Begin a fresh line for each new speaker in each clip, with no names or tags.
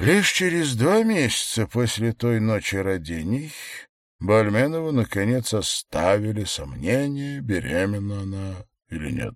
Лишь через два месяца после той ночи родений Бальменову, наконец, оставили сомнения, беременна она или нет.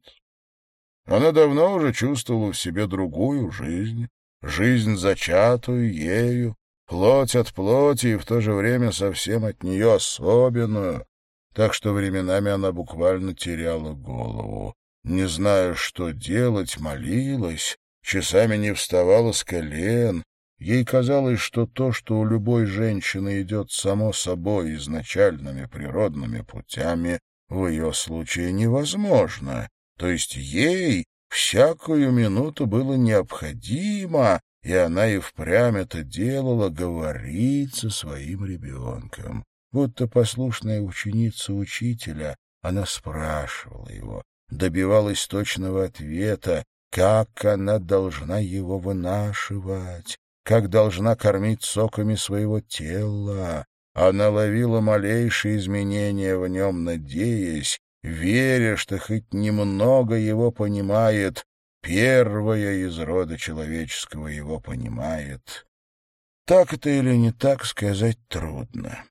Она давно уже чувствовала в себе другую жизнь, жизнь, зачатую ею, плоть от плоти и в то же время совсем от нее особенную, так что временами она буквально теряла голову. Не зная, что делать, молилась, часами не вставала с колен. Ей казалось, что то, что у любой женщины идет само собой изначальными природными путями, в ее случае невозможно. То есть ей всякую минуту было необходимо, и она и впрямь это делала, говорить со своим ребенком. Будто послушная ученица учителя, она спрашивала его, добивалась точного ответа, как она должна его вынашивать, как должна кормить соками своего тела. Она ловила малейшие изменения в нем, надеясь, веря, что хоть немного его понимает, первая из рода человеческого его понимает. Так это или не так сказать трудно.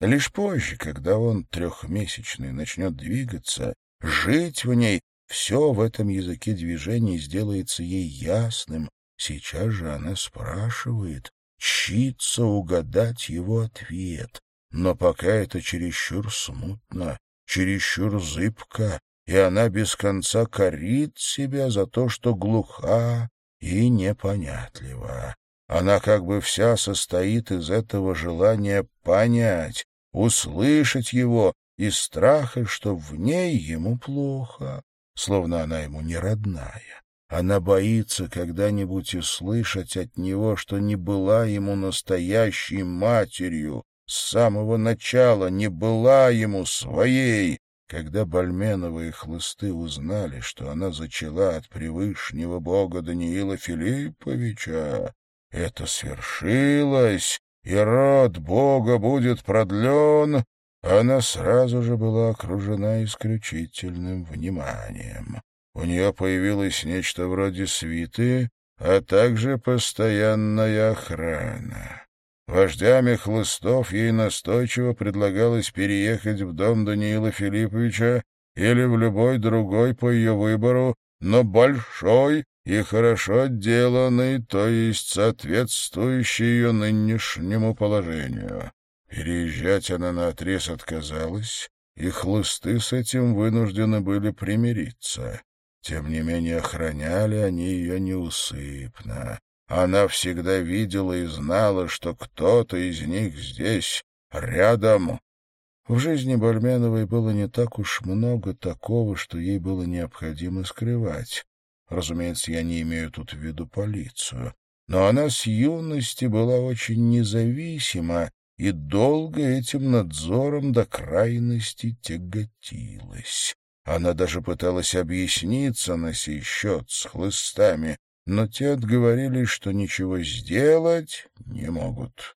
Лишь позже, когда он трехмесячный начнет двигаться, жить в ней, все в этом языке движений сделается ей ясным. Сейчас же она спрашивает, чится угадать его ответ. Но пока это чересчур смутно, чересчур зыбко, и она без конца корит себя за то, что глуха и непонятлива. Она как бы вся состоит из этого желания понять, услышать его и страха, что в ней ему плохо, словно она ему не родная. Она боится когда-нибудь услышать от него, что не была ему настоящей матерью, с самого начала не была ему своей. Когда Бальменова и Хлысты узнали, что она зачала от превышнего бога Даниила Филипповича, это свершилось, и род бога будет продлен, она сразу же была окружена исключительным вниманием. У нее появилось нечто вроде свиты, а также постоянная охрана. Вождями хлыстов ей настойчиво предлагалось переехать в дом Даниила Филипповича или в любой другой по ее выбору, но большой и хорошо отделанный, то есть соответствующий ее нынешнему положению. Переезжать она наотрез отказалась, и хлысты с этим вынуждены были примириться. Тем не менее охраняли они ее неусыпно. Она всегда видела и знала, что кто-то из них здесь, рядом. В жизни Бальменовой было не так уж много такого, что ей было необходимо скрывать. Разумеется, я не имею тут в виду полицию. Но она с юности была очень независима и долго этим надзором до крайности тяготилась. Она даже пыталась объясниться на сей счет с хлыстами, но те отговорили, что ничего сделать не могут.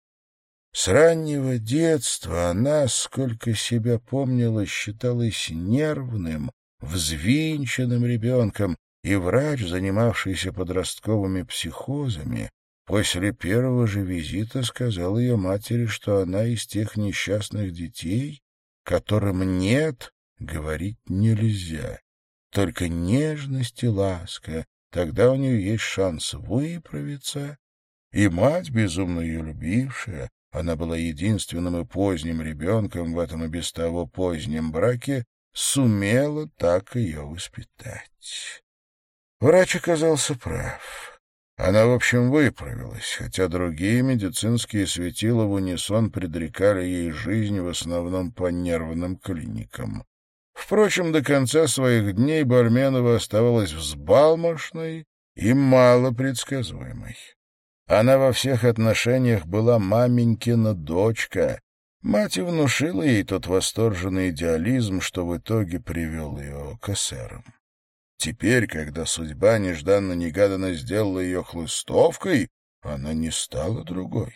С раннего детства она, сколько себя помнила, считалась нервным, взвинченным ребенком, и врач, занимавшийся подростковыми психозами, после первого же визита сказал ее матери, что она из тех несчастных детей, которым «нет» говорить нельзя. Только нежность и ласка, Тогда у нее есть шанс выправиться. И мать, безумно ее любившая, она была единственным и поздним ребенком в этом и без того позднем браке, сумела так ее воспитать. Врач оказался прав. Она, в общем, выправилась, хотя другие медицинские светила в унисон предрекали ей жизнь в основном по нервным клиникам. Впрочем, до конца своих дней Барменова оставалась взбалмошной и малопредсказуемой. Она во всех отношениях была маменькина дочка. Мать и внушила ей тот восторженный идеализм, что в итоге привел ее к эсерам. Теперь, когда судьба нежданно-негаданно сделала ее хлыстовкой, она не стала другой.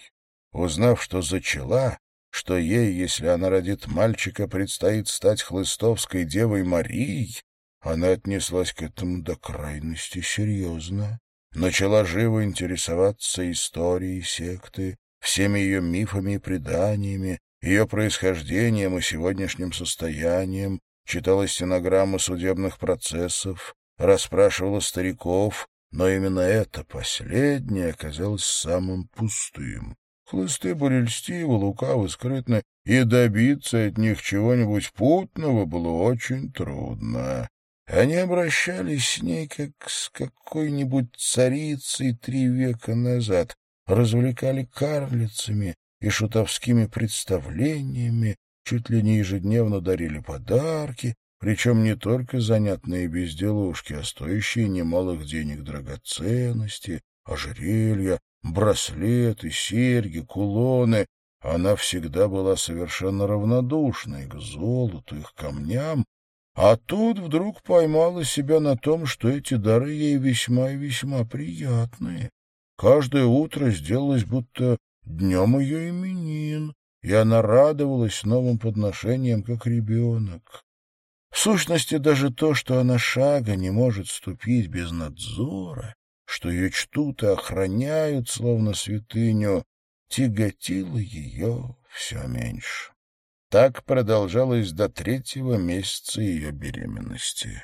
Узнав, что зачала, что ей, если она родит мальчика, предстоит стать хлыстовской девой Марией, она отнеслась к этому до крайности серьезно. начала живо интересоваться историей секты, всеми ее мифами и преданиями, ее происхождением и сегодняшним состоянием, читала стенограммы судебных процессов, расспрашивала стариков, но именно это последнее оказалось самым пустым. Хлысты были льстивы, лукавы, скрытны, и добиться от них чего-нибудь путного было очень трудно. Они обращались с ней, как с какой-нибудь царицей три века назад, развлекали карлицами и шутовскими представлениями, чуть ли не ежедневно дарили подарки, причем не только занятные безделушки, а стоящие немалых денег драгоценности, ожерелья, браслеты, серьги, кулоны. Она всегда была совершенно равнодушной к золоту, их камням, а тут вдруг поймала себя на том, что эти дары ей весьма и весьма приятные. Каждое утро сделалось будто днем ее именин, и она радовалась новым подношениям, как ребенок. В сущности, даже то, что она шага не может ступить без надзора, что ее чтут и охраняют, словно святыню, тяготило ее все меньше. Так продолжалось до третьего месяца ее беременности.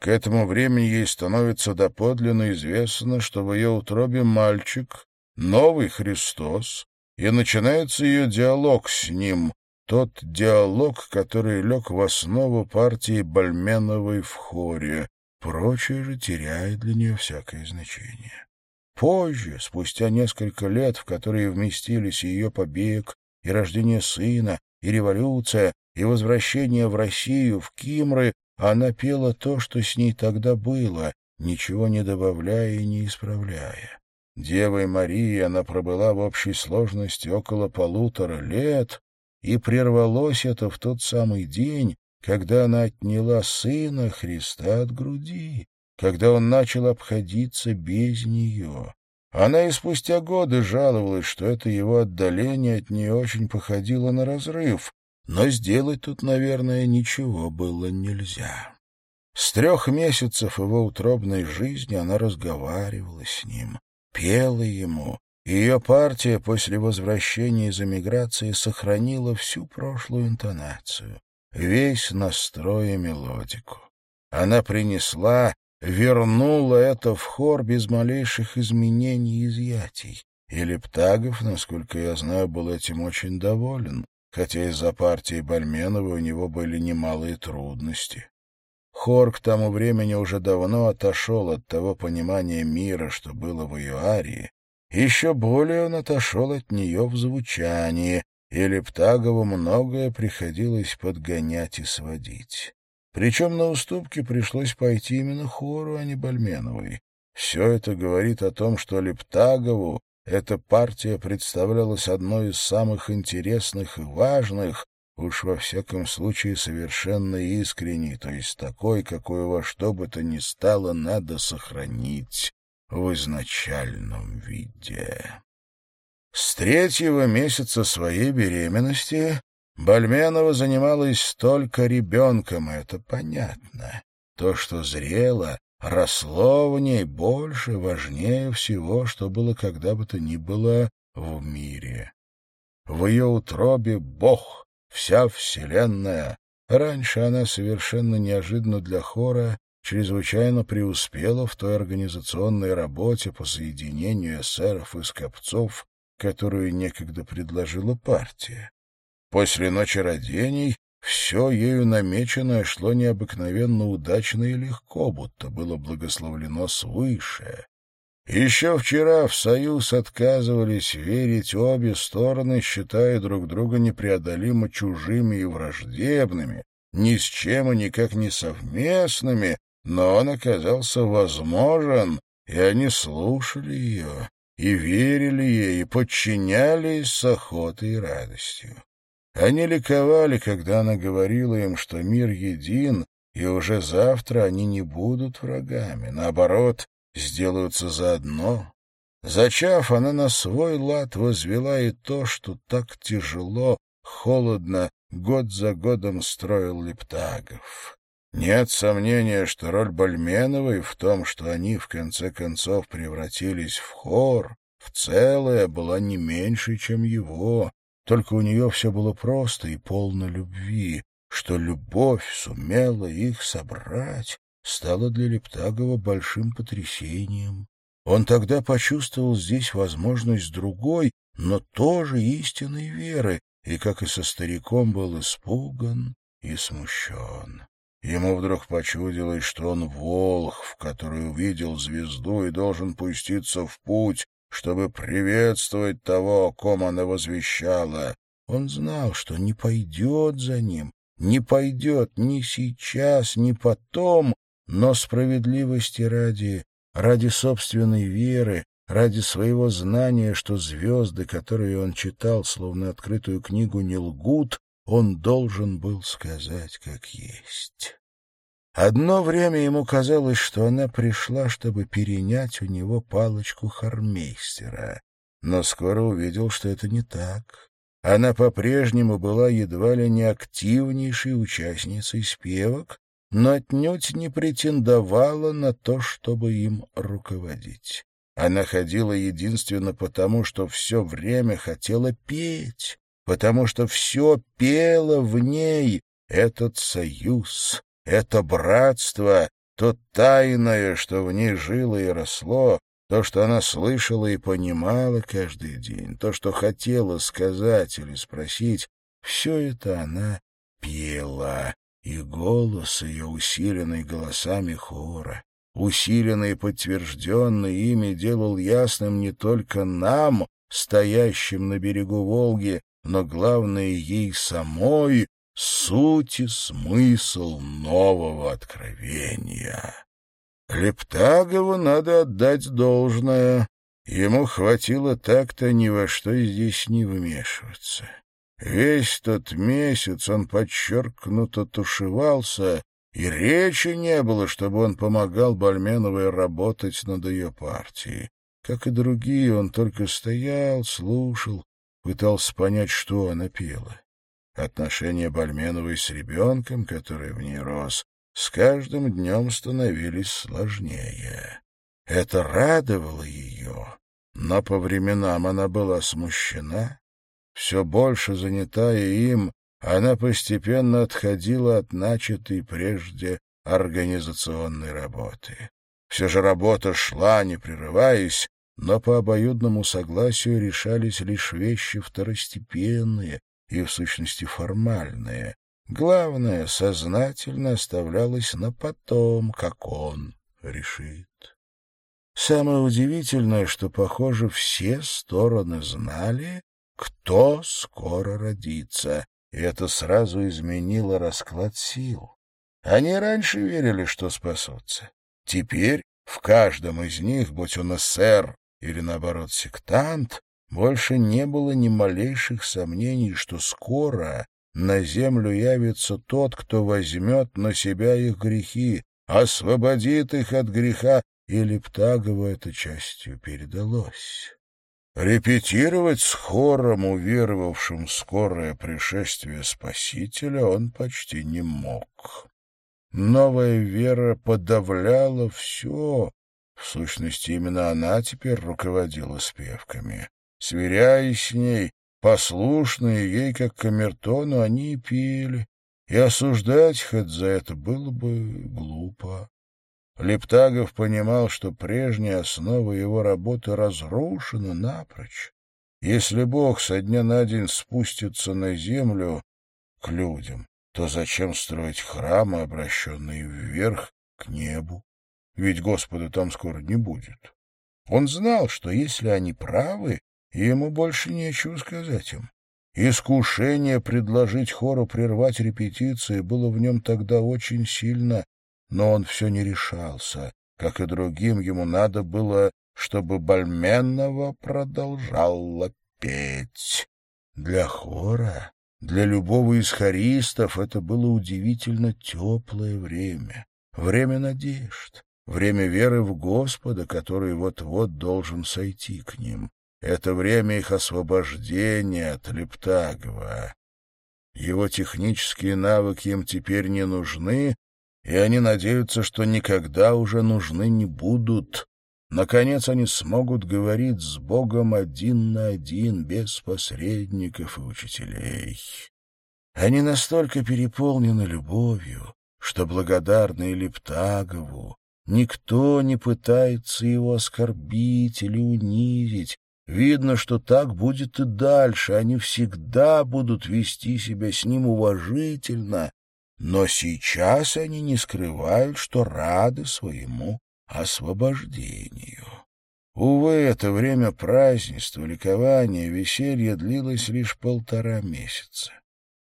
К этому времени ей становится доподлинно известно, что в ее утробе мальчик, новый Христос, и начинается ее диалог с ним, тот диалог, который лег в основу партии Бальменовой в хоре. Прочее же теряет для нее всякое значение. Позже, спустя несколько лет, в которые вместились ее побег, и рождение сына, и революция, и возвращение в Россию, в Кимры, она пела то, что с ней тогда было, ничего не добавляя и не исправляя. Девой Марии она пробыла в общей сложности около полутора лет, и прервалось это в тот самый день, когда она отняла сына Христа от груди, когда он начал обходиться без нее. Она и спустя годы жаловалась, что это его отдаление от нее очень походило на разрыв, но сделать тут, наверное, ничего было нельзя. С трех месяцев его утробной жизни она разговаривала с ним, пела ему. Ее партия после возвращения из эмиграции сохранила всю прошлую интонацию, весь настрой и мелодику. Она принесла вернула это в хор без малейших изменений и изъятий. И Лептагов, насколько я знаю, был этим очень доволен, хотя из-за партии Бальменова у него были немалые трудности. Хор к тому времени уже давно отошел от того понимания мира, что было в ее арии. Еще более он отошел от нее в звучании, и Лептагову многое приходилось подгонять и сводить. Причем на уступки пришлось пойти именно хору, а не Бальменовой. Все это говорит о том, что Лептагову эта партия представлялась одной из самых интересных и важных, уж во всяком случае совершенно искренней, то есть такой, какой во что бы то ни стало надо сохранить в изначальном виде. С третьего месяца своей беременности Бальменова занималась только ребенком, это понятно. То, что зрело, росло в ней больше, важнее всего, что было когда бы то ни было в мире. В ее утробе Бог, вся вселенная. Раньше она совершенно неожиданно для хора чрезвычайно преуспела в той организационной работе по соединению эсеров и скопцов, которую некогда предложила партия. После ночи родений все ею намеченное шло необыкновенно удачно и легко, будто было благословлено свыше. Еще вчера в союз отказывались верить обе стороны, считая друг друга непреодолимо чужими и враждебными, ни с чем и никак не совместными, но он оказался возможен, и они слушали ее, и верили ей, и подчинялись с охотой и радостью. Они ликовали, когда она говорила им, что мир един, и уже завтра они не будут врагами, наоборот, сделаются заодно. Зачав, она на свой лад возвела и то, что так тяжело, холодно, год за годом строил Лептагов. Нет сомнения, что роль Бальменовой в том, что они в конце концов превратились в хор, в целое, была не меньше, чем его, только у нее все было просто и полно любви, что любовь сумела их собрать, стало для Лептагова большим потрясением. Он тогда почувствовал здесь возможность другой, но тоже истинной веры, и, как и со стариком, был испуган и смущен. Ему вдруг почудилось, что он волх, который увидел звезду и должен пуститься в путь, чтобы приветствовать того, о ком она возвещала. Он знал, что не пойдет за ним, не пойдет ни сейчас, ни потом, но справедливости ради, ради собственной веры, ради своего знания, что звезды, которые он читал, словно открытую книгу, не лгут, он должен был сказать, как есть. Одно время ему казалось, что она пришла, чтобы перенять у него палочку хармейстера, но скоро увидел, что это не так. Она по-прежнему была едва ли не активнейшей участницей спевок, но отнюдь не претендовала на то, чтобы им руководить. Она ходила единственно потому, что все время хотела петь, потому что все пело в ней этот союз, это братство, то тайное, что в ней жило и росло, то, что она слышала и понимала каждый день, то, что хотела сказать или спросить, все это она пела, и голос ее, усиленный голосами хора, усиленный и подтвержденный ими, делал ясным не только нам, стоящим на берегу Волги, но, главное, ей самой, суть и смысл нового откровения. Лептагову надо отдать должное. Ему хватило так-то ни во что здесь не вмешиваться. Весь тот месяц он подчеркнуто тушевался, и речи не было, чтобы он помогал Бальменовой работать над ее партией. Как и другие, он только стоял, слушал, пытался понять, что она пела. Отношения Бальменовой с ребенком, который в ней рос, с каждым днем становились сложнее. Это радовало ее, но по временам она была смущена. Все больше занятая им, она постепенно отходила от начатой прежде организационной работы. Все же работа шла, не прерываясь, но по обоюдному согласию решались лишь вещи второстепенные, и, в сущности, формальные. Главное, сознательно оставлялось на потом, как он решит. Самое удивительное, что, похоже, все стороны знали, кто скоро родится, и это сразу изменило расклад сил. Они раньше верили, что спасутся. Теперь в каждом из них, будь он эсер или, наоборот, сектант, больше не было ни малейших сомнений, что скоро на землю явится тот, кто возьмет на себя их грехи, освободит их от греха, и Лептагову это частью передалось. Репетировать с хором, уверовавшим в скорое пришествие Спасителя, он почти не мог. Новая вера подавляла все. В сущности, именно она теперь руководила спевками. Сверяясь с ней, послушные ей, как камертону, они и пели, и осуждать хоть за это было бы глупо. Лептагов понимал, что прежняя основа его работы разрушена напрочь. Если Бог со дня на день спустится на землю к людям, то зачем строить храмы, обращенные вверх к небу? Ведь Господа там скоро не будет. Он знал, что если они правы, ему больше нечего сказать им. Искушение предложить хору прервать репетиции было в нем тогда очень сильно, но он все не решался. Как и другим, ему надо было, чтобы Бальменова продолжала петь. Для хора, для любого из хористов это было удивительно теплое время, время надежд, время веры в Господа, который вот-вот должен сойти к ним. Это время их освобождения от Лептагова. Его технические навыки им теперь не нужны, и они надеются, что никогда уже нужны не будут. Наконец они смогут говорить с Богом один на один, без посредников и учителей. Они настолько переполнены любовью, что благодарные Лептагову никто не пытается его оскорбить или унизить. Видно, что так будет и дальше, они всегда будут вести себя с ним уважительно, но сейчас они не скрывают, что рады своему освобождению. Увы, это время празднества, ликования, веселья длилось лишь полтора месяца.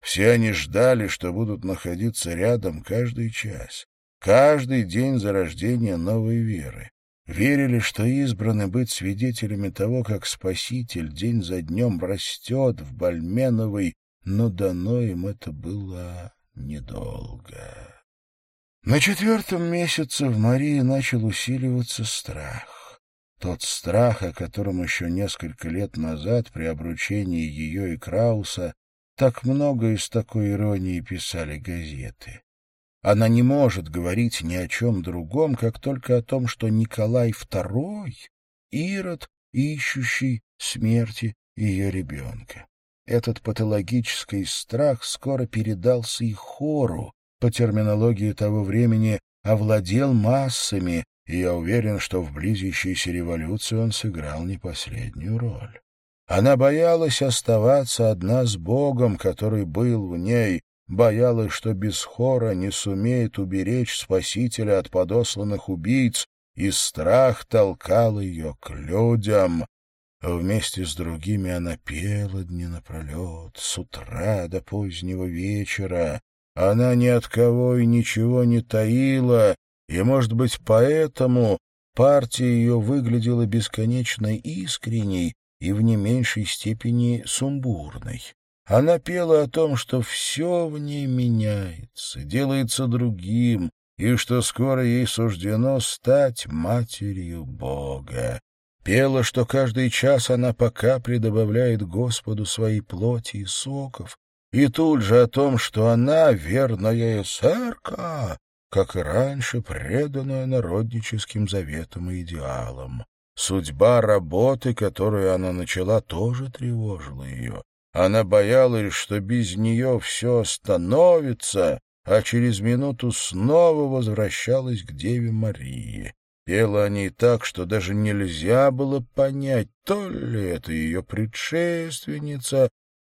Все они ждали, что будут находиться рядом каждый час, каждый день зарождения новой веры. Верили, что избраны быть свидетелями того, как Спаситель день за днем растет в Бальменовой, но дано им это было недолго. На четвертом месяце в Марии начал усиливаться страх. Тот страх, о котором еще несколько лет назад при обручении ее и Крауса так много и с такой иронией писали газеты. Она не может говорить ни о чем другом, как только о том, что Николай II — Ирод, ищущий смерти ее ребенка. Этот патологический страх скоро передался и хору, по терминологии того времени, овладел массами, и я уверен, что в близящейся революции он сыграл не последнюю роль. Она боялась оставаться одна с Богом, который был в ней, боялась, что без хора не сумеет уберечь Спасителя от подосланных убийц, и страх толкал ее к людям. Вместе с другими она пела дни напролет, с утра до позднего вечера, она ни от кого и ничего не таила, и, может быть, поэтому партия ее выглядела бесконечно искренней и в не меньшей степени сумбурной. Она пела о том, что все в ней меняется, делается другим, и что скоро ей суждено стать матерью Бога. Пела, что каждый час она по капле добавляет Господу своей плоти и соков, и тут же о том, что она верная эсерка, как и раньше преданная народническим заветам и идеалам. Судьба работы, которую она начала, тоже тревожила ее. Она боялась, что без нее все остановится, а через минуту снова возвращалась к Деве Марии. Пела о ней так, что даже нельзя было понять, то ли это ее предшественница,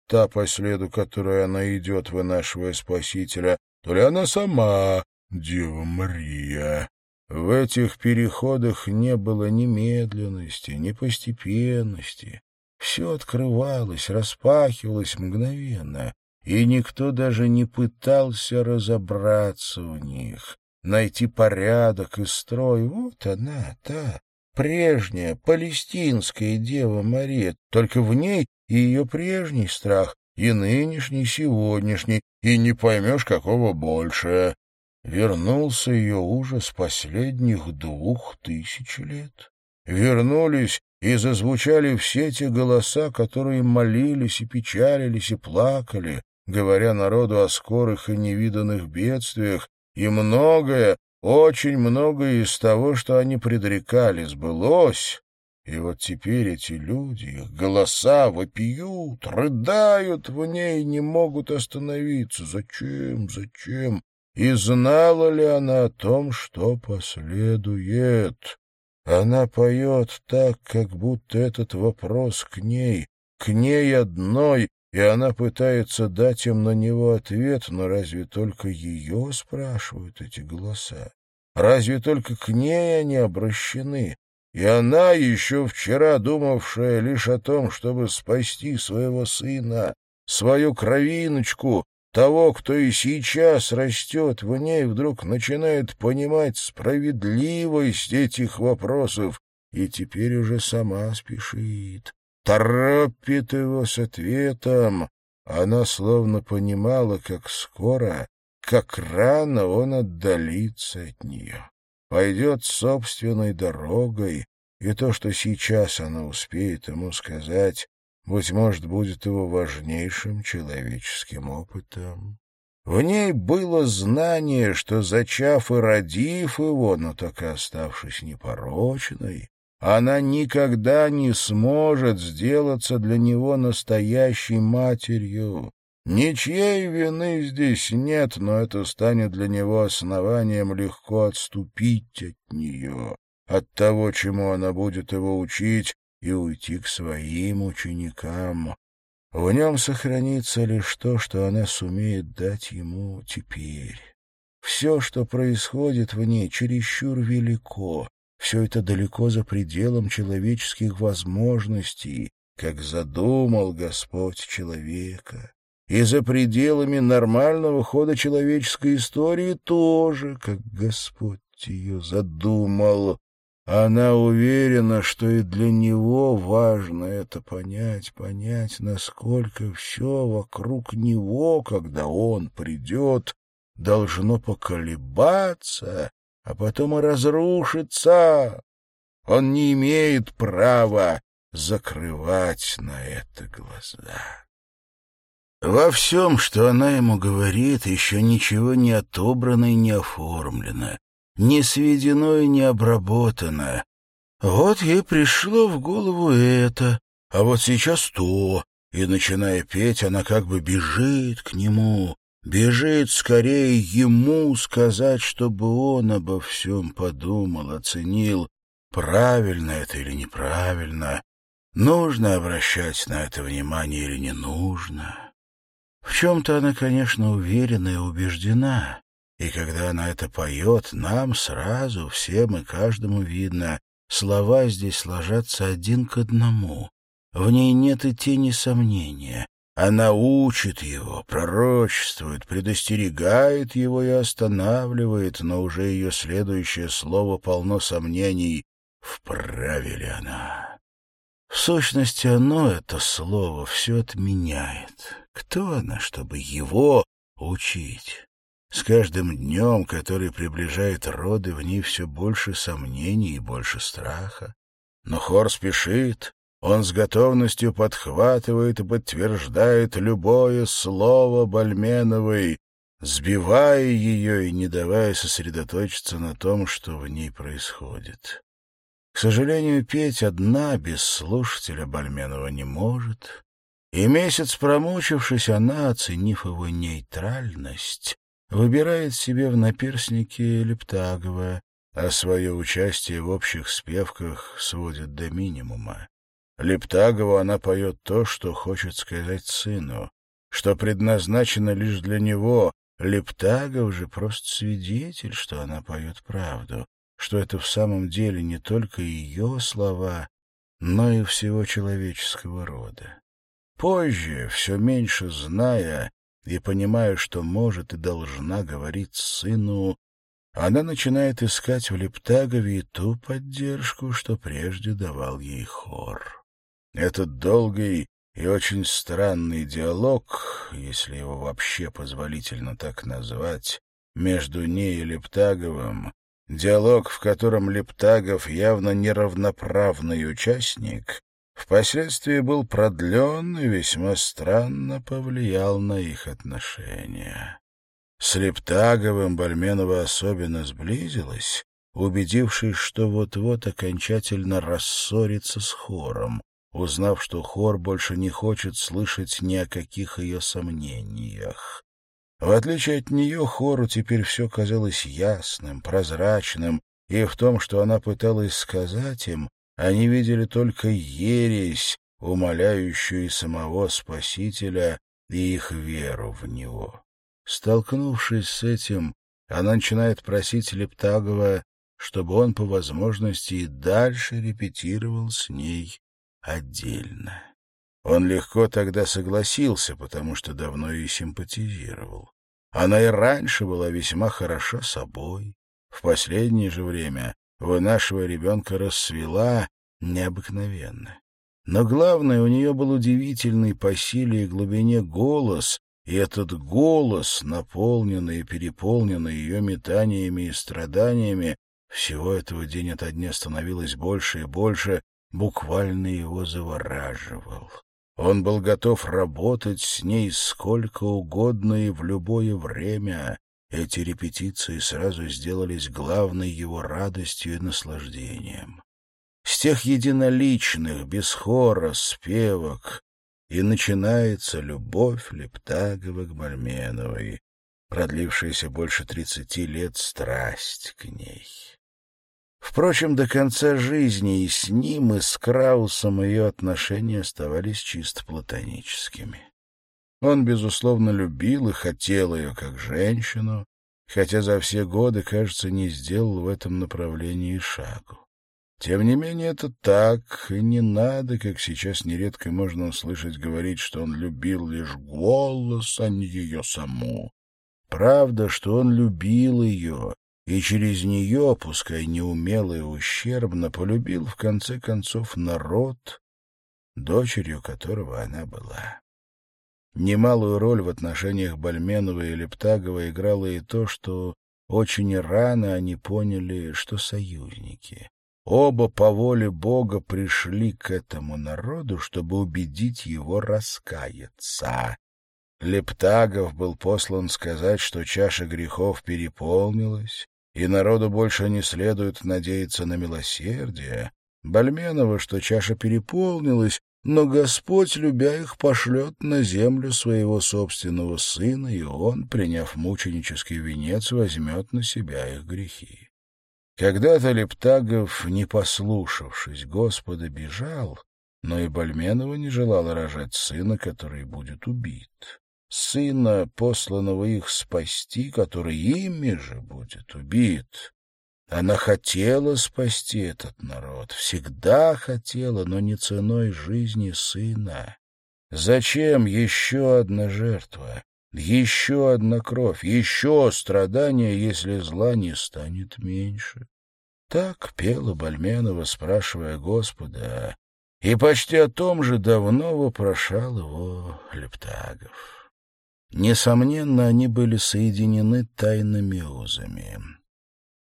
та, по следу которой она идет, вынашивая Спасителя, то ли она сама, Дева Мария. В этих переходах не было ни медленности, ни постепенности. Все открывалось, распахивалось мгновенно, и никто даже не пытался разобраться в них, найти порядок и строй. Вот она, та, прежняя палестинская Дева Мария, только в ней и ее прежний страх, и нынешний, и сегодняшний, и не поймешь, какого больше. Вернулся ее ужас последних двух тысяч лет. Вернулись и зазвучали все те голоса, которые молились и печалились и плакали, говоря народу о скорых и невиданных бедствиях, и многое, очень многое из того, что они предрекали, сбылось, и вот теперь эти люди, их голоса вопиют, рыдают в ней, не могут остановиться. Зачем, зачем? И знала ли она о том, что последует? Она поет так, как будто этот вопрос к ней, к ней одной, и она пытается дать им на него ответ, но разве только ее спрашивают эти голоса? Разве только к ней они обращены? И она, еще вчера думавшая лишь о том, чтобы спасти своего сына, свою кровиночку, того, кто и сейчас растет в ней, вдруг начинает понимать справедливость этих вопросов и теперь уже сама спешит, торопит его с ответом. Она словно понимала, как скоро, как рано он отдалится от нее пойдет собственной дорогой, и то, что сейчас она успеет ему сказать, быть может, будет его важнейшим человеческим опытом. В ней было знание, что, зачав и родив его, но так и оставшись непорочной, она никогда не сможет сделаться для него настоящей матерью. Ничьей вины здесь нет, но это станет для него основанием легко отступить от нее, от того, чему она будет его учить, и уйти к своим ученикам. В нем сохранится лишь то, что она сумеет дать ему теперь. Все, что происходит в ней, чересчур велико, все это далеко за пределом человеческих возможностей, как задумал Господь человека. И за пределами нормального хода человеческой истории тоже, как Господь ее задумал. Она уверена, что и для него важно это понять, понять, насколько все вокруг него, когда он придет, должно поколебаться, а потом и разрушиться. Он не имеет права закрывать на это глаза. Во всем, что она ему говорит, еще ничего не отобрано и не оформлено не сведено и не обработано. Вот ей пришло в голову это, а вот сейчас то, и, начиная петь, она как бы бежит к нему, бежит скорее ему сказать, чтобы он обо всем подумал, оценил, правильно это или неправильно, нужно обращать на это внимание или не нужно. В чем-то она, конечно, уверена и убеждена, и когда она это поет, нам сразу, всем и каждому видно, слова здесь ложатся один к одному. В ней нет и тени сомнения. Она учит его, пророчествует, предостерегает его и останавливает, но уже ее следующее слово полно сомнений. Вправе ли она? В сущности, оно, это слово, все отменяет. Кто она, чтобы его учить? С каждым днем, который приближает роды, в ней все больше сомнений и больше страха. Но хор спешит, он с готовностью подхватывает и подтверждает любое слово Бальменовой, сбивая ее и не давая сосредоточиться на том, что в ней происходит. К сожалению, петь одна без слушателя Бальменова не может, и месяц промучившись, она, оценив его нейтральность, выбирает себе в наперснике Лептагова, а свое участие в общих спевках сводит до минимума. Лептагову она поет то, что хочет сказать сыну, что предназначено лишь для него. Лептагов же просто свидетель, что она поет правду, что это в самом деле не только ее слова, но и всего человеческого рода. Позже, все меньше зная, и, понимая, что может и должна говорить сыну, она начинает искать в Лептагове ту поддержку, что прежде давал ей хор. Этот долгий и очень странный диалог, если его вообще позволительно так назвать, между ней и Лептаговым, диалог, в котором Лептагов явно неравноправный участник, впоследствии был продлен и весьма странно повлиял на их отношения. С Лептаговым Бальменова особенно сблизилась, убедившись, что вот-вот окончательно рассорится с хором, узнав, что хор больше не хочет слышать ни о каких ее сомнениях. В отличие от нее, хору теперь все казалось ясным, прозрачным, и в том, что она пыталась сказать им, они видели только ересь, умоляющую самого Спасителя, и их веру в Него. Столкнувшись с этим, она начинает просить Лептагова, чтобы он по возможности и дальше репетировал с ней отдельно. Он легко тогда согласился, потому что давно ей симпатизировал. Она и раньше была весьма хороша собой. В последнее же время вынашивая ребенка, расцвела необыкновенно. Но главное, у нее был удивительный по силе и глубине голос, и этот голос, наполненный и переполненный ее метаниями и страданиями, всего этого день ото дня становилось больше и больше, буквально его завораживал. Он был готов работать с ней сколько угодно и в любое время. Эти репетиции сразу сделались главной его радостью и наслаждением. С тех единоличных, без хора, спевок, и начинается любовь Лептагова к Бальменовой, продлившаяся больше тридцати лет страсть к ней. Впрочем, до конца жизни и с ним, и с Краусом ее отношения оставались чисто платоническими. Он, безусловно, любил и хотел ее как женщину, хотя за все годы, кажется, не сделал в этом направлении шагу. Тем не менее, это так, и не надо, как сейчас нередко можно услышать говорить, что он любил лишь голос, а не ее саму. Правда, что он любил ее, и через нее, пускай неумело и ущербно, полюбил в конце концов народ, дочерью которого она была. Немалую роль в отношениях Бальменова и Лептагова играло и то, что очень рано они поняли, что союзники. Оба по воле Бога пришли к этому народу, чтобы убедить его раскаяться. Лептагов был послан сказать, что чаша грехов переполнилась, и народу больше не следует надеяться на милосердие. Бальменова, что чаша переполнилась, но Господь, любя их, пошлет на землю своего собственного сына, и он, приняв мученический венец, возьмет на себя их грехи. Когда-то Лептагов, не послушавшись Господа, бежал, но и Бальменова не желала рожать сына, который будет убит. Сына, посланного их спасти, который ими же будет убит. Она хотела спасти этот народ, всегда хотела, но не ценой жизни сына. Зачем еще одна жертва, еще одна кровь, еще страдания, если зла не станет меньше. Так пела Бальменова, спрашивая Господа, и почти о том же давно вопрошал его Лептагов. Несомненно, они были соединены тайными узами.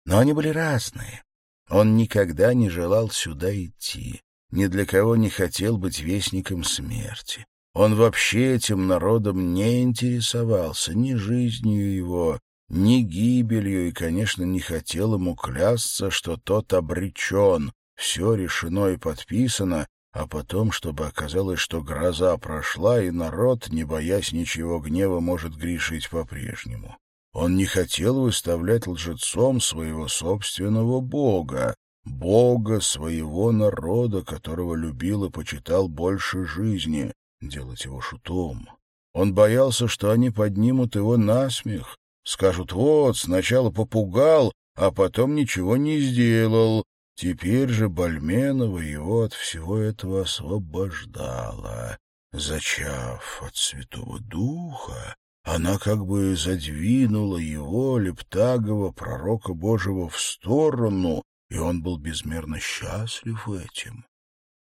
Но они были разные. Он никогда не желал сюда идти, ни для кого не хотел быть вестником смерти. Он вообще этим народом не интересовался ни жизнью его, ни гибелью, и, конечно, не хотел ему клясться, что тот обречен, все решено и подписано, а потом, чтобы оказалось, что гроза прошла, и народ, не боясь ничего гнева, может грешить по-прежнему. Он не хотел выставлять лжецом своего собственного бога, бога своего народа, которого любил и почитал больше жизни, делать его шутом. Он боялся, что они поднимут его на смех, скажут «вот, сначала попугал, а потом ничего не сделал». Теперь же Бальменова его от всего этого освобождала. Зачав от Святого Духа, она как бы задвинула его, Лептагова, пророка Божьего, в сторону, и он был безмерно счастлив этим.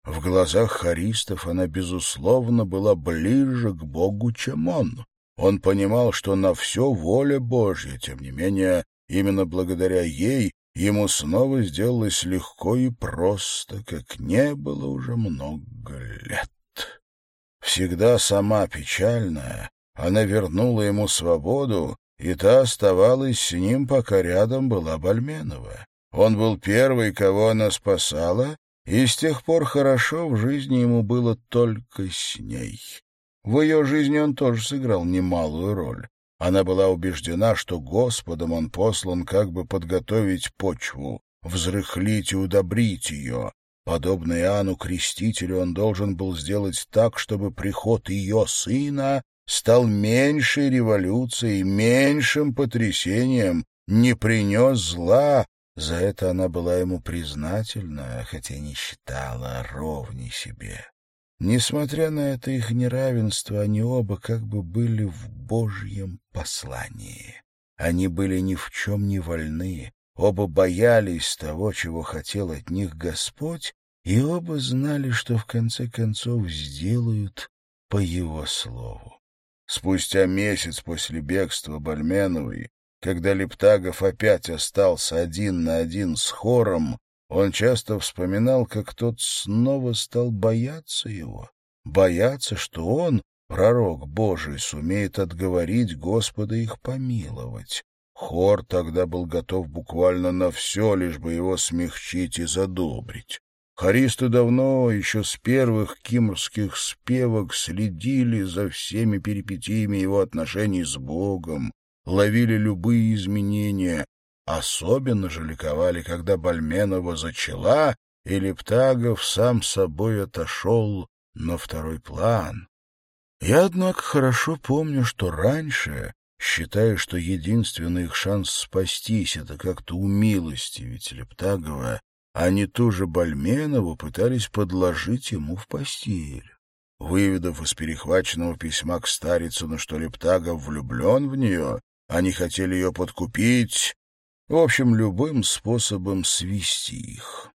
В глазах харистов она, безусловно, была ближе к Богу, чем он. Он понимал, что на все воля Божья, тем не менее, именно благодаря ей ему снова сделалось легко и просто, как не было уже много лет. Всегда сама печальная, она вернула ему свободу, и та оставалась с ним, пока рядом была Бальменова. Он был первый, кого она спасала, и с тех пор хорошо в жизни ему было только с ней. В ее жизни он тоже сыграл немалую роль. Она была убеждена, что Господом он послан как бы подготовить почву, взрыхлить и удобрить ее. Подобно Иоанну Крестителю он должен был сделать так, чтобы приход ее сына стал меньшей революцией, меньшим потрясением, не принес зла, за это она была ему признательна, хотя не считала ровней себе. Несмотря на это их неравенство, они оба как бы были в Божьем послании. Они были ни в чем не вольны, оба боялись того, чего хотел от них Господь, и оба знали, что в конце концов сделают по его слову. Спустя месяц после бегства Бальменовой когда Лептагов опять остался один на один с хором, он часто вспоминал, как тот снова стал бояться его, боятся, что он, пророк Божий, сумеет отговорить Господа их помиловать. Хор тогда был готов буквально на все, лишь бы его смягчить и задобрить. Хористы давно, еще с первых кимрских спевок, следили за всеми перипетиями его отношений с Богом, ловили любые изменения, особенно же ликовали, когда Бальменова зачала, и Лептагов сам собой отошел на второй план. Я, однако, хорошо помню, что раньше, считая, что единственный их шанс спастись — это как-то умилостивить Лептагова, они ту же Бальменову пытались подложить ему в постель. Выведав из перехваченного письма к Старицыну, что Лептагов влюблен в нее, они хотели ее подкупить, в общем, любым способом свести их.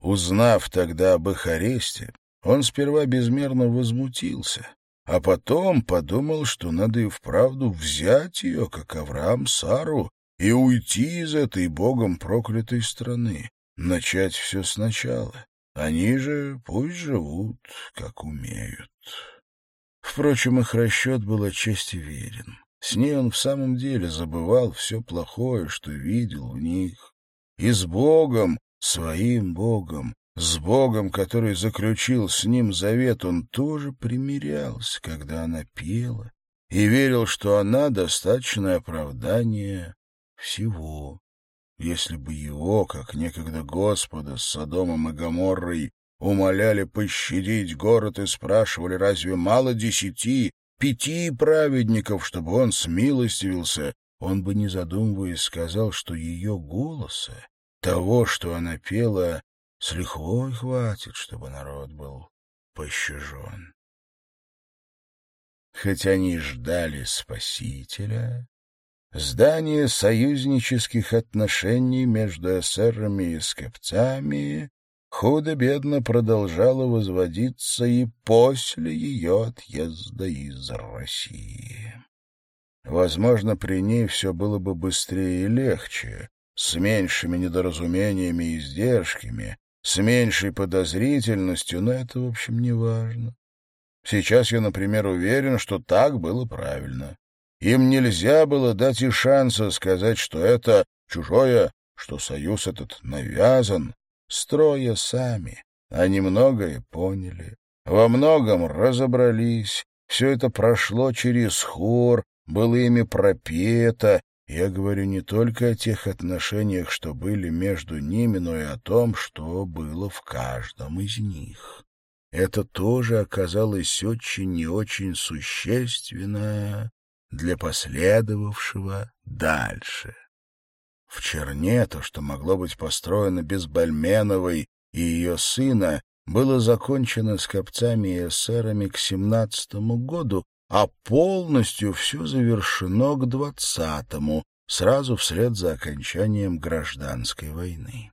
Узнав тогда об их аресте, он сперва безмерно возмутился, а потом подумал, что надо и вправду взять ее, как Авраам Сару, и уйти из этой богом проклятой страны начать все сначала. Они же пусть живут, как умеют. Впрочем, их расчет был отчасти верен. С ней он в самом деле забывал все плохое, что видел в них. И с Богом, своим Богом, с Богом, который заключил с ним завет, он тоже примирялся, когда она пела, и верил, что она — достаточное оправдание всего. Если бы его, как некогда Господа с Содомом и Гоморрой, умоляли пощадить город и спрашивали, разве мало десяти, пяти праведников, чтобы он смилостивился, он бы, не задумываясь, сказал, что ее голоса, того, что она пела, с лихвой хватит, чтобы народ был пощажен. Хоть они ждали Спасителя, Здание союзнических отношений между эсерами и скопцами худо-бедно продолжало возводиться и после ее отъезда из России. Возможно, при ней все было бы быстрее и легче, с меньшими недоразумениями и издержками, с меньшей подозрительностью, но это, в общем, не важно. Сейчас я, например, уверен, что так было правильно. Им нельзя было дать и шанса сказать, что это чужое, что союз этот навязан. Строя сами, они многое поняли, во многом разобрались. Все это прошло через хор, было ими пропето. Я говорю не только о тех отношениях, что были между ними, но и о том, что было в каждом из них. Это тоже оказалось очень и очень существенно для последовавшего дальше. В Черне то, что могло быть построено без Бальменовой и ее сына, было закончено скопцами и эсерами к семнадцатому году, а полностью все завершено к двадцатому, сразу вслед за окончанием гражданской войны.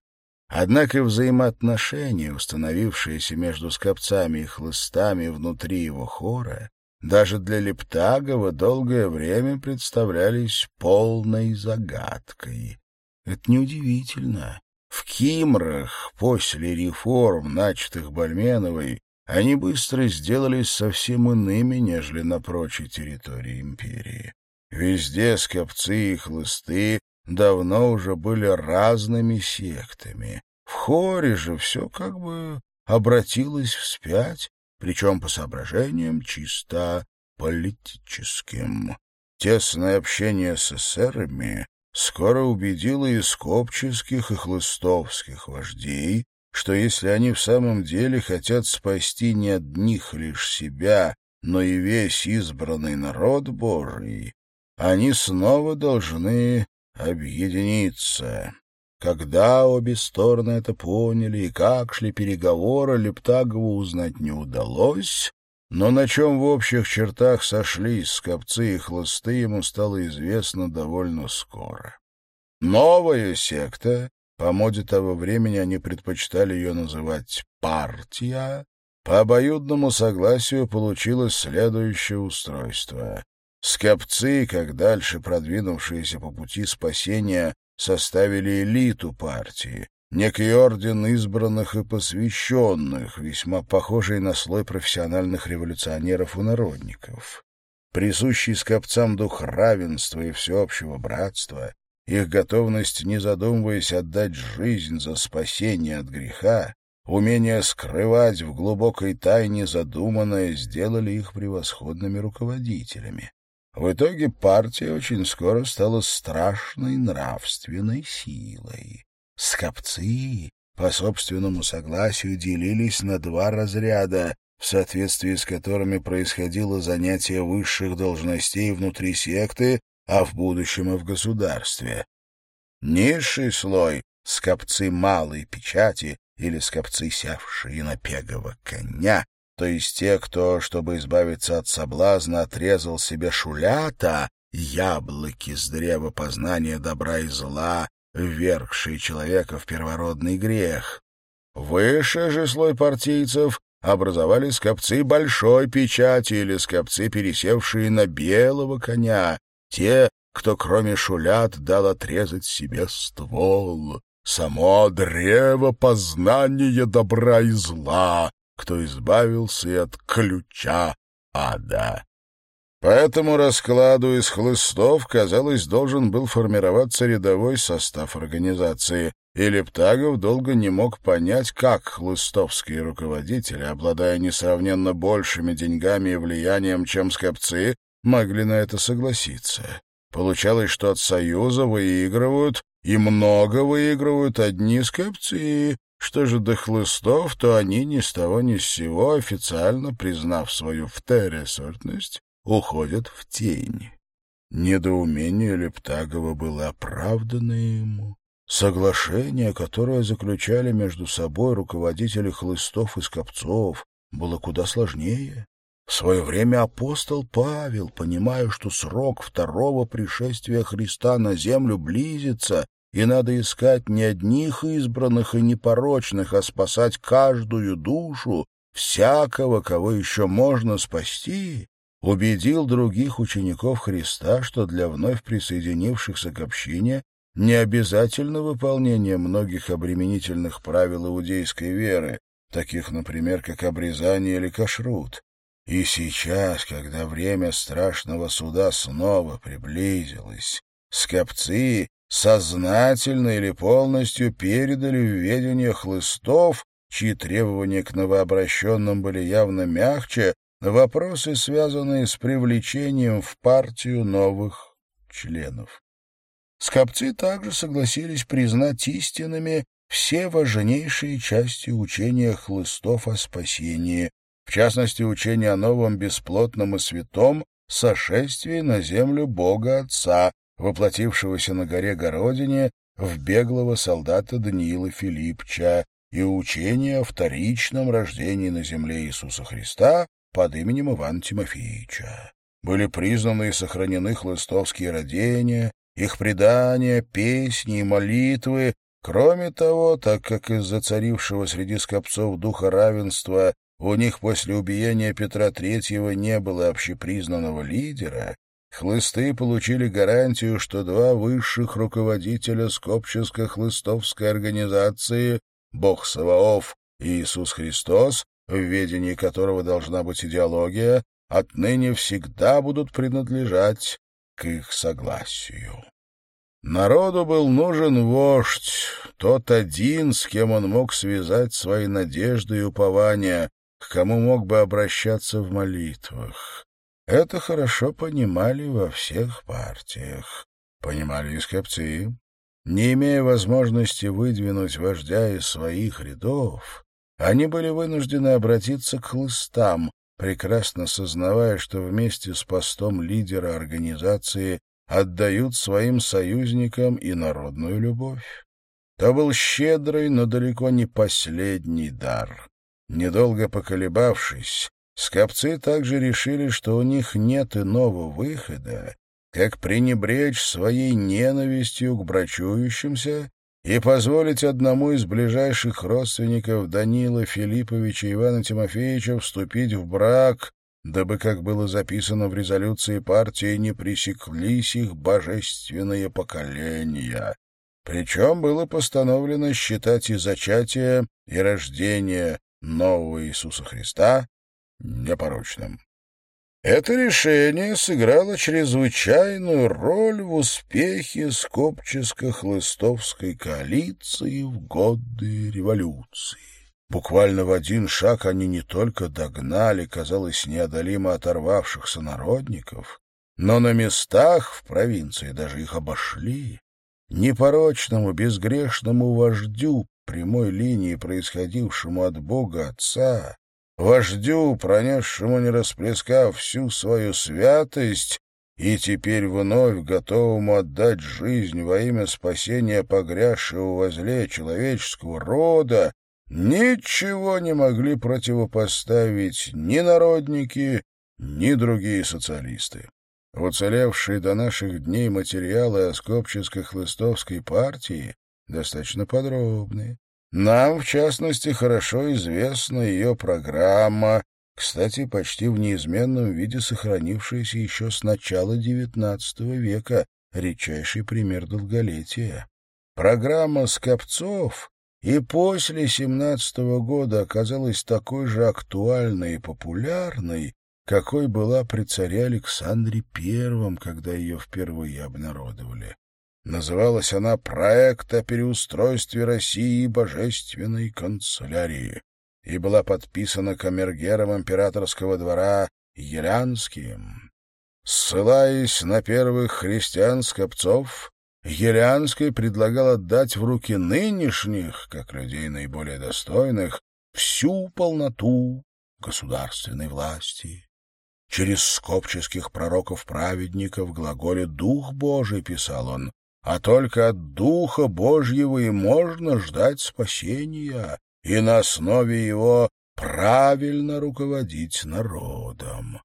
Однако взаимоотношения, установившиеся между скопцами и хлыстами внутри его хора, даже для Лептагова долгое время представлялись полной загадкой. Это неудивительно. В Кимрах, после реформ, начатых Бальменовой, они быстро сделались совсем иными, нежели на прочей территории империи. Везде скопцы и хлысты давно уже были разными сектами. В хоре же все как бы обратилось вспять, причем по соображениям чисто политическим. Тесное общение с эсерами скоро убедило и скопческих, и хлыстовских вождей, что если они в самом деле хотят спасти не одних лишь себя, но и весь избранный народ Божий, они снова должны объединиться. Когда обе стороны это поняли и как шли переговоры, Лептагову узнать не удалось, но на чем в общих чертах сошлись скопцы и хлысты, ему стало известно довольно скоро. Новая секта, по моде того времени они предпочитали ее называть «партия», по обоюдному согласию получилось следующее устройство. Скопцы, как дальше продвинувшиеся по пути спасения, составили элиту партии, некий орден избранных и посвященных, весьма похожий на слой профессиональных революционеров и народников. Присущий скопцам дух равенства и всеобщего братства, их готовность, не задумываясь, отдать жизнь за спасение от греха, умение скрывать в глубокой тайне задуманное сделали их превосходными руководителями. В итоге партия очень скоро стала страшной нравственной силой. Скопцы по собственному согласию делились на два разряда, в соответствии с которыми происходило занятие высших должностей внутри секты, а в будущем и в государстве. Низший слой — скопцы малой печати или скопцы, сявшие на пегово коня, то есть те, кто, чтобы избавиться от соблазна, отрезал себе шулята, яблоки с древа познания добра и зла, ввергшие человека в первородный грех. Выше же слой партийцев образовали скопцы большой печати или скопцы, пересевшие на белого коня, те, кто кроме шулят дал отрезать себе ствол, само древо познания добра и зла, кто избавился и от ключа ада. По этому раскладу из хлыстов, казалось, должен был формироваться рядовой состав организации, и Лептагов долго не мог понять, как хлыстовские руководители, обладая несравненно большими деньгами и влиянием, чем скопцы, могли на это согласиться. Получалось, что от союза выигрывают, и много выигрывают одни скопцы, что же до хлыстов, то они ни с того ни с сего, официально признав свою вторесортность, уходят в тень. Недоумение Лептагова было оправдано ему. Соглашение, которое заключали между собой руководители хлыстов и скопцов, было куда сложнее. В свое время апостол Павел, понимая, что срок второго пришествия Христа на землю близится, и надо искать не одних избранных и непорочных, а спасать каждую душу, всякого, кого еще можно спасти, убедил других учеников Христа, что для вновь присоединившихся к общине не обязательно выполнение многих обременительных правил иудейской веры, таких, например, как обрезание или кашрут. И сейчас, когда время страшного суда снова приблизилось, скопцы сознательно или полностью передали в ведение хлыстов, чьи требования к новообращенным были явно мягче, вопросы, связанные с привлечением в партию новых членов. Скопцы также согласились признать истинными все важнейшие части учения хлыстов о спасении, в частности, учение о новом бесплотном и святом сошествии на землю Бога Отца, воплотившегося на горе Городине в беглого солдата Даниила Филиппча, и учение о вторичном рождении на земле Иисуса Христа под именем Ивана Тимофеевича. Были признаны и сохранены хлыстовские родения, их предания, песни и молитвы. Кроме того, так как из-за царившего среди скопцов духа равенства у них после убиения Петра Третьего не было общепризнанного лидера, хлысты получили гарантию, что два высших руководителя Скопческо-хлыстовской организации, Бог Саваоф и Иисус Христос, в ведении которого должна быть идеология, отныне всегда будут принадлежать к их согласию. Народу был нужен вождь, тот один, с кем он мог связать свои надежды и упования, к кому мог бы обращаться в молитвах. Это хорошо понимали во всех партиях. Понимали и скопцы. Не имея возможности выдвинуть вождя из своих рядов, они были вынуждены обратиться к хлыстам, прекрасно сознавая, что вместе с постом лидера организации отдают своим союзникам и народную любовь. То был щедрый, но далеко не последний дар. Недолго поколебавшись, скопцы также решили, что у них нет иного выхода, как пренебречь своей ненавистью к брачующимся и позволить одному из ближайших родственников Данила Филипповича Ивана Тимофеевича вступить в брак, дабы, как было записано в резолюции партии, не пресеклись их божественные поколения. Причем было постановлено считать и зачатие, и рождение нового Иисуса Христа непорочным. Это решение сыграло чрезвычайную роль в успехе Скопческо-Хлыстовской коалиции в годы революции. Буквально в один шаг они не только догнали, казалось, неодолимо оторвавшихся народников, но на местах в провинции даже их обошли. Непорочному, безгрешному вождю прямой линии, происходившему от Бога Отца, вождю, пронесшему, не расплескав всю свою святость, и теперь вновь готовому отдать жизнь во имя спасения погрязшего возле человеческого рода, ничего не могли противопоставить ни народники, ни другие социалисты. Уцелевшие до наших дней материалы о Скопческо-Хлыстовской партии достаточно подробные. Нам, в частности, хорошо известна ее программа, кстати, почти в неизменном виде сохранившаяся еще с начала XIX века, редчайший пример долголетия. Программа Скопцов и после 17 года оказалась такой же актуальной и популярной, какой была при царе Александре I, когда ее впервые обнародовали. Называлась она «Проект о переустройстве России Божественной канцелярии» и была подписана камергером императорского двора Елянским. Ссылаясь на первых христиан-скопцов, Елянский предлагал отдать в руки нынешних, как людей наиболее достойных, всю полноту государственной власти. Через скопческих пророков-праведников глаголе «Дух Божий», писал он, а только от Духа Божьего и можно ждать спасения, и на основе его правильно руководить народом.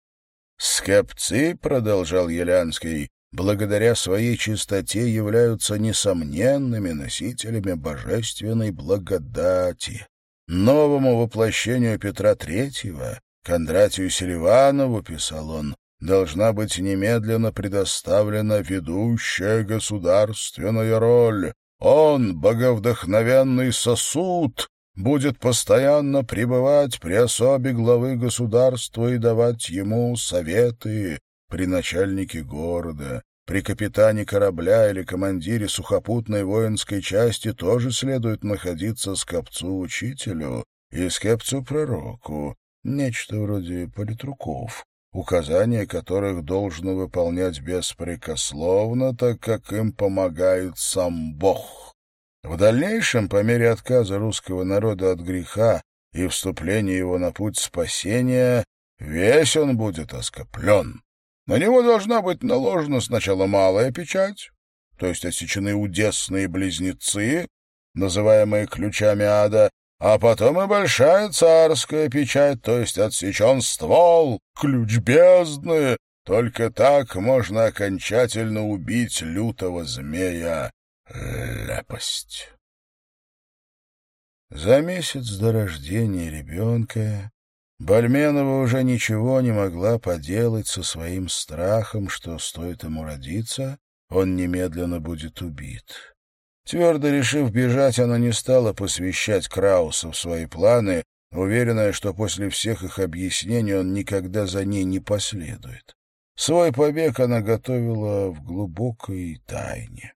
Скопцы, продолжал Елянский, благодаря своей чистоте являются несомненными носителями божественной благодати. Новому воплощению Петра Третьего, Кондратию Селиванову, писал он, должна быть немедленно предоставлена ведущая государственная роль. Он, боговдохновенный сосуд, будет постоянно пребывать при особе главы государства и давать ему советы при начальнике города. При капитане корабля или командире сухопутной воинской части тоже следует находиться скопцу-учителю и скопцу-пророку, нечто вроде политруков указания которых должно выполнять беспрекословно, так как им помогает сам Бог. В дальнейшем, по мере отказа русского народа от греха и вступления его на путь спасения, весь он будет оскоплен. На него должна быть наложена сначала малая печать, то есть отсечены удесные близнецы, называемые ключами ада, а потом и большая царская печать, то есть отсечен ствол, ключ бездны. Только так можно окончательно убить лютого змея. Ляпость. За месяц до рождения ребенка Бальменова уже ничего не могла поделать со своим страхом, что, стоит ему родиться, он немедленно будет убит. Твердо решив бежать, она не стала посвящать Крауса в свои планы, уверенная, что после всех их объяснений он никогда за ней не последует. Свой побег она готовила в глубокой тайне.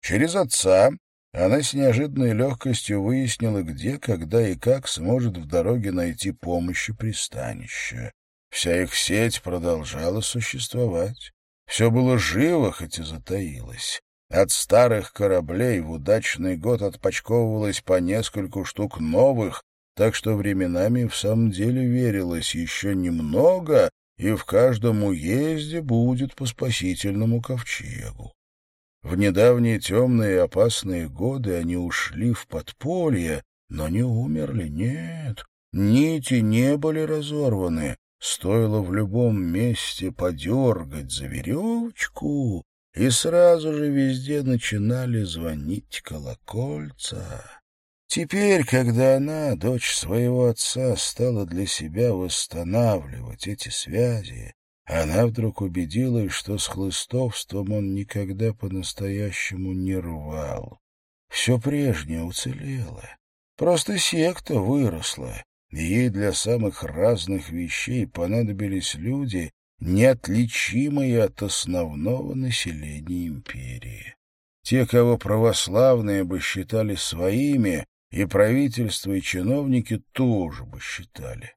Через отца она с неожиданной легкостью выяснила, где, когда и как сможет в дороге найти помощь и пристанище. Вся их сеть продолжала существовать. Все было живо, хоть и затаилось. От старых кораблей в удачный год отпочковывалось по нескольку штук новых, так что временами в самом деле верилось еще немного, и в каждом уезде будет по спасительному ковчегу. В недавние темные и опасные годы они ушли в подполье, но не умерли, нет. Нити не были разорваны. Стоило в любом месте подергать за веревочку, и сразу же везде начинали звонить колокольца. Теперь, когда она, дочь своего отца, стала для себя восстанавливать эти связи, она вдруг убедилась, что с хлыстовством он никогда по-настоящему не рвал. все прежнее уцелело. Просто секта выросла, ей для самых разных вещей понадобились люди, неотличимые от основного населения империи. Те, кого православные бы считали своими, и правительство, и чиновники тоже бы считали.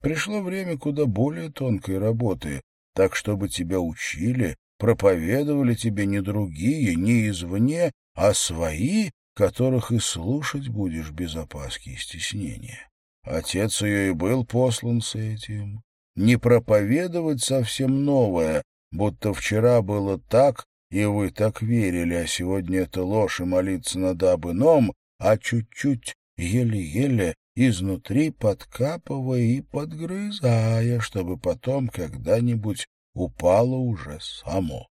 Пришло время куда более тонкой работы, так чтобы тебя учили, проповедовали тебе не другие, не извне, а свои, которых и слушать будешь без опаски и стеснения. Отец ее и был послан с этим. Не проповедовать совсем новое, будто вчера было так, и вы так верили, а сегодня это ложь и молиться надо об ином, а чуть-чуть, еле-еле, изнутри подкапывая и подгрызая, чтобы потом когда-нибудь упало уже само.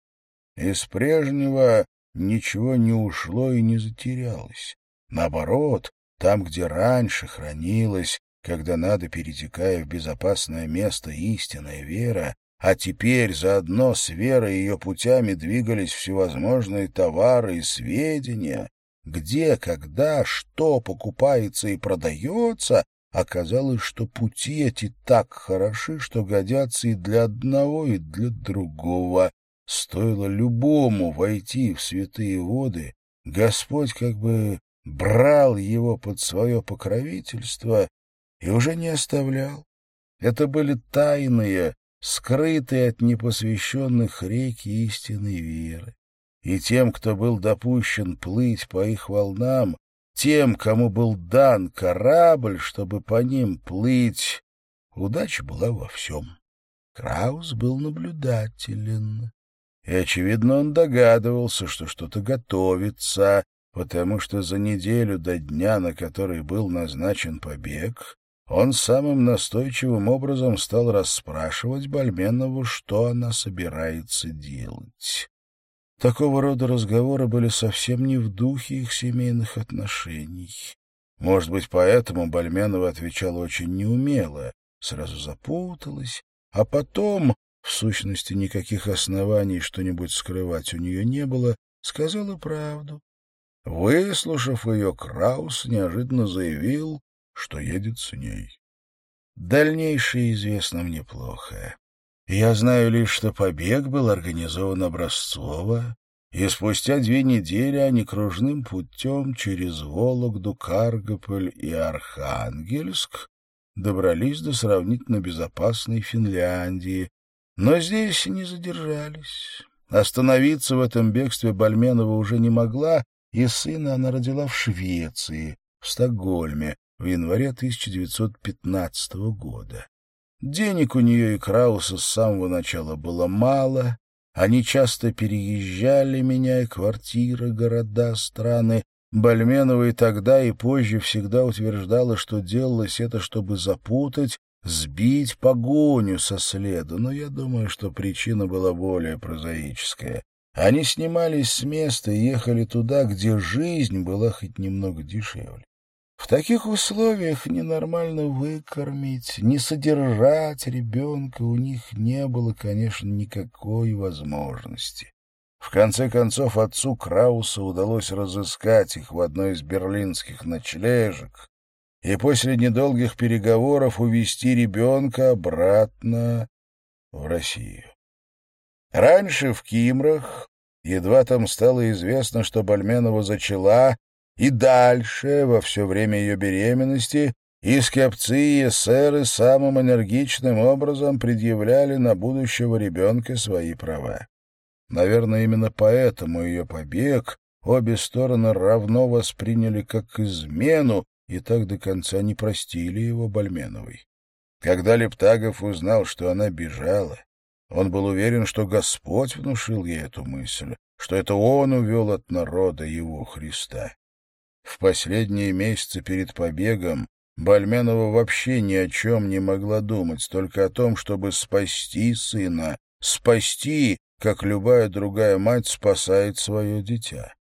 Из прежнего ничего не ушло и не затерялось. Наоборот, там, где раньше хранилась, когда надо, перетекая в безопасное место, истинная вера, а теперь заодно с верой ее путями двигались всевозможные товары и сведения, где, когда, что покупается и продается, оказалось, что пути эти так хороши, что годятся и для одного, и для другого. Стоило любому войти в святые воды, Господь как бы брал его под свое покровительство и уже не оставлял. Это были тайные, скрытые от непосвященных реки истинной веры и тем, кто был допущен плыть по их волнам, тем, кому был дан корабль, чтобы по ним плыть, удача была во всем. Краус был наблюдателен. И, очевидно, он догадывался, что что-то готовится, потому что за неделю до дня, на который был назначен побег, он самым настойчивым образом стал расспрашивать Бальменову, что она собирается делать. Такого рода разговоры были совсем не в духе их семейных отношений. Может быть, поэтому Бальменова отвечала очень неумело, сразу запуталась, а потом, в сущности, никаких оснований что-нибудь скрывать у нее не было, сказала правду. Выслушав ее, Краус неожиданно заявил, что едет с ней. Дальнейшее известно мне плохо. Я знаю лишь, что побег был организован образцово, и спустя две недели они кружным путем через Вологду, Каргополь и Архангельск добрались до сравнительно безопасной Финляндии, но здесь не задержались. Остановиться в этом бегстве Бальменова уже не могла, и сына она родила в Швеции, в Стокгольме, январе 1915 года. Денег у нее и Крауса с самого начала было мало, они часто переезжали, меняя квартиры, города, страны. Бальменова и тогда, и позже всегда утверждала, что делалось это, чтобы запутать, сбить погоню со следа, но я думаю, что причина была более прозаическая. Они снимались с места и ехали туда, где жизнь была хоть немного дешевле. В таких условиях ненормально выкормить, не содержать ребенка у них не было, конечно, никакой возможности. В конце концов, отцу Крауса удалось разыскать их в одной из берлинских ночлежек и после недолгих переговоров увезти ребенка обратно в Россию. Раньше в Кимрах, едва там стало известно, что Бальменова зачала, и дальше, во все время ее беременности, и скопцы и эсеры самым энергичным образом предъявляли на будущего ребенка свои права. Наверное, именно поэтому ее побег обе стороны равно восприняли как измену и так до конца не простили его Бальменовой. Когда Лептагов узнал, что она бежала, он был уверен, что Господь внушил ей эту мысль, что это Он увел от народа его Христа. В последние месяцы перед побегом Бальменова вообще ни о чем не могла думать, только о том, чтобы спасти сына, спасти, как любая другая мать спасает свое дитя.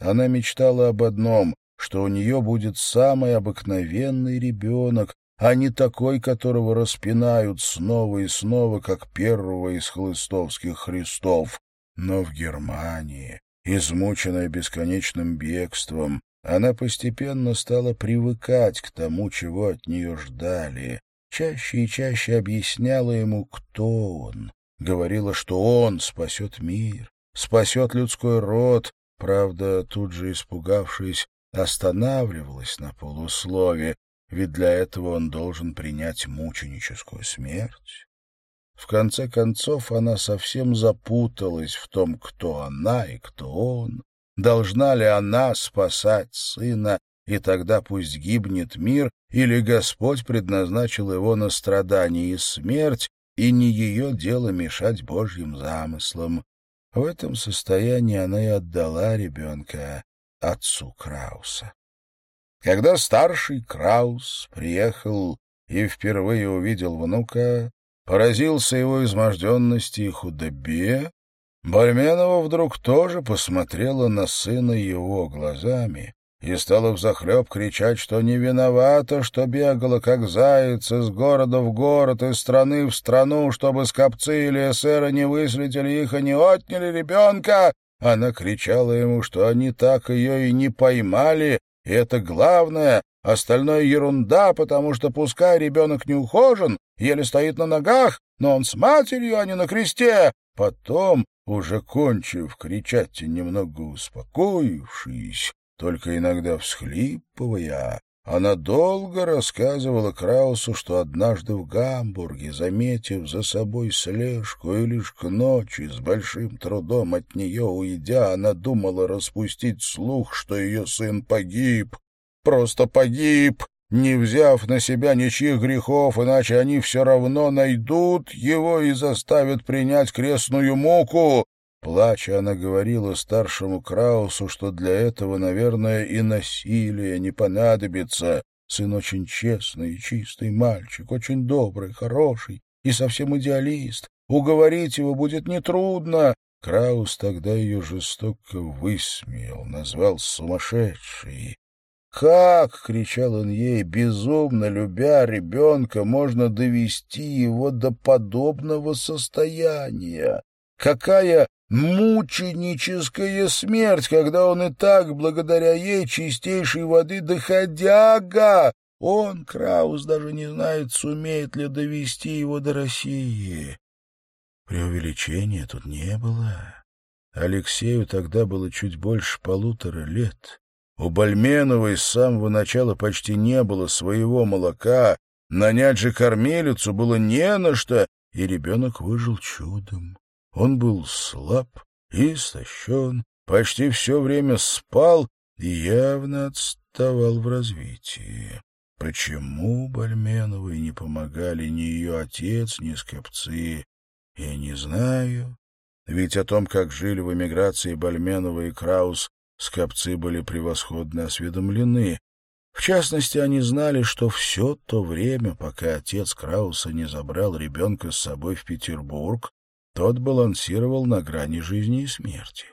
Она мечтала об одном, что у нее будет самый обыкновенный ребенок, а не такой, которого распинают снова и снова, как первого из хлыстовских христов. Но в Германии, измученная бесконечным бегством, Она постепенно стала привыкать к тому, чего от нее ждали. Чаще и чаще объясняла ему, кто он. Говорила, что он спасет мир, спасет людской род. Правда, тут же испугавшись, останавливалась на полуслове, ведь для этого он должен принять мученическую смерть. В конце концов, она совсем запуталась в том, кто она и кто он. Должна ли она спасать сына, и тогда пусть гибнет мир, или Господь предназначил его на страдание и смерть, и не ее дело мешать Божьим замыслам. В этом состоянии она и отдала ребенка отцу Крауса. Когда старший Краус приехал и впервые увидел внука, поразился его изможденности и худобе, Бальменова вдруг тоже посмотрела на сына его глазами и стала взахлеб кричать, что не виновата, что бегала, как заяц, из города в город, из страны в страну, чтобы скопцы или эсеры не выследили их и не отняли ребенка. Она кричала ему, что они так ее и не поймали, и это главное, остальное ерунда, потому что пускай ребенок не ухожен, еле стоит на ногах, но он с матерью, а не на кресте. Потом, уже кончив кричать и немного успокоившись, только иногда всхлипывая, она долго рассказывала Краусу, что однажды в Гамбурге, заметив за собой слежку и лишь к ночи с большим трудом от нее уйдя, она думала распустить слух, что ее сын погиб, просто погиб, не взяв на себя ничьих грехов, иначе они все равно найдут его и заставят принять крестную муку. Плача, она говорила старшему Краусу, что для этого, наверное, и насилие не понадобится. Сын очень честный и чистый мальчик, очень добрый, хороший и совсем идеалист. Уговорить его будет нетрудно. Краус тогда ее жестоко высмеял, назвал сумасшедшей. «Как, — кричал он ей, — безумно любя ребенка, можно довести его до подобного состояния? Какая мученическая смерть, когда он и так, благодаря ей, чистейшей воды доходяга. Он, Краус, даже не знает, сумеет ли довести его до России. Преувеличения тут не было. Алексею тогда было чуть больше полутора лет. У Бальменовой с самого начала почти не было своего молока, нанять же кормилицу было не на что, и ребенок выжил чудом. Он был слаб и истощен, почти все время спал и явно отставал в развитии. Почему Бальменовой не помогали ни ее отец, ни скопцы, я не знаю. Ведь о том, как жили в эмиграции Бальменова и Краус, скопцы были превосходно осведомлены. В частности, они знали, что все то время, пока отец Крауса не забрал ребенка с собой в Петербург, тот балансировал на грани жизни и смерти.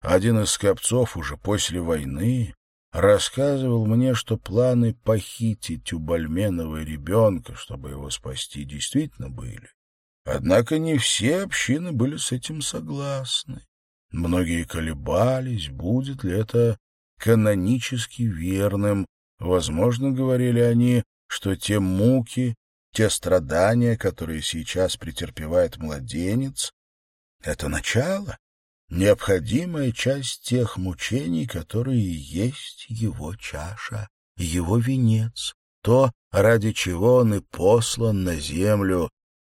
Один из скопцов уже после войны рассказывал мне, что планы похитить у Бальменова ребенка, чтобы его спасти, действительно были. Однако не все общины были с этим согласны. Многие колебались, будет ли это канонически верным. Возможно, говорили они, что те муки, те страдания, которые сейчас претерпевает младенец, это начало, необходимая часть тех мучений, которые есть его чаша, его венец, то, ради чего он и послан на землю.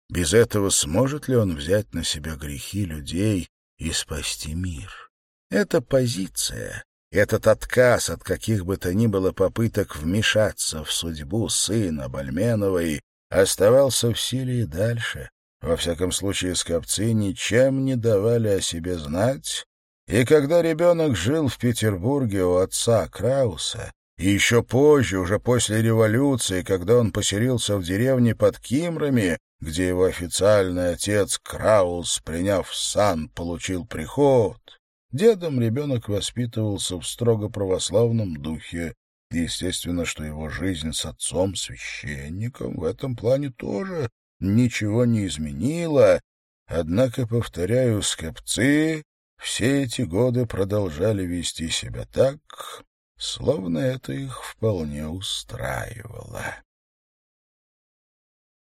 Без этого сможет ли он взять на себя грехи людей и спасти мир? Эта позиция, этот отказ от каких бы то ни было попыток вмешаться в судьбу сына Бальменовой оставался в силе и дальше. Во всяком случае, скопцы ничем не давали о себе знать, и когда ребенок жил в Петербурге у отца Крауса, и еще позже, уже после революции, когда он поселился в деревне под Кимрами, где его официальный отец Краус, приняв сан, получил приход, дедом ребенок воспитывался в строго православном духе, Естественно, что его жизнь с отцом-священником в этом плане тоже ничего не изменила, однако, повторяю, скопцы все эти годы продолжали вести себя так, словно это их вполне устраивало.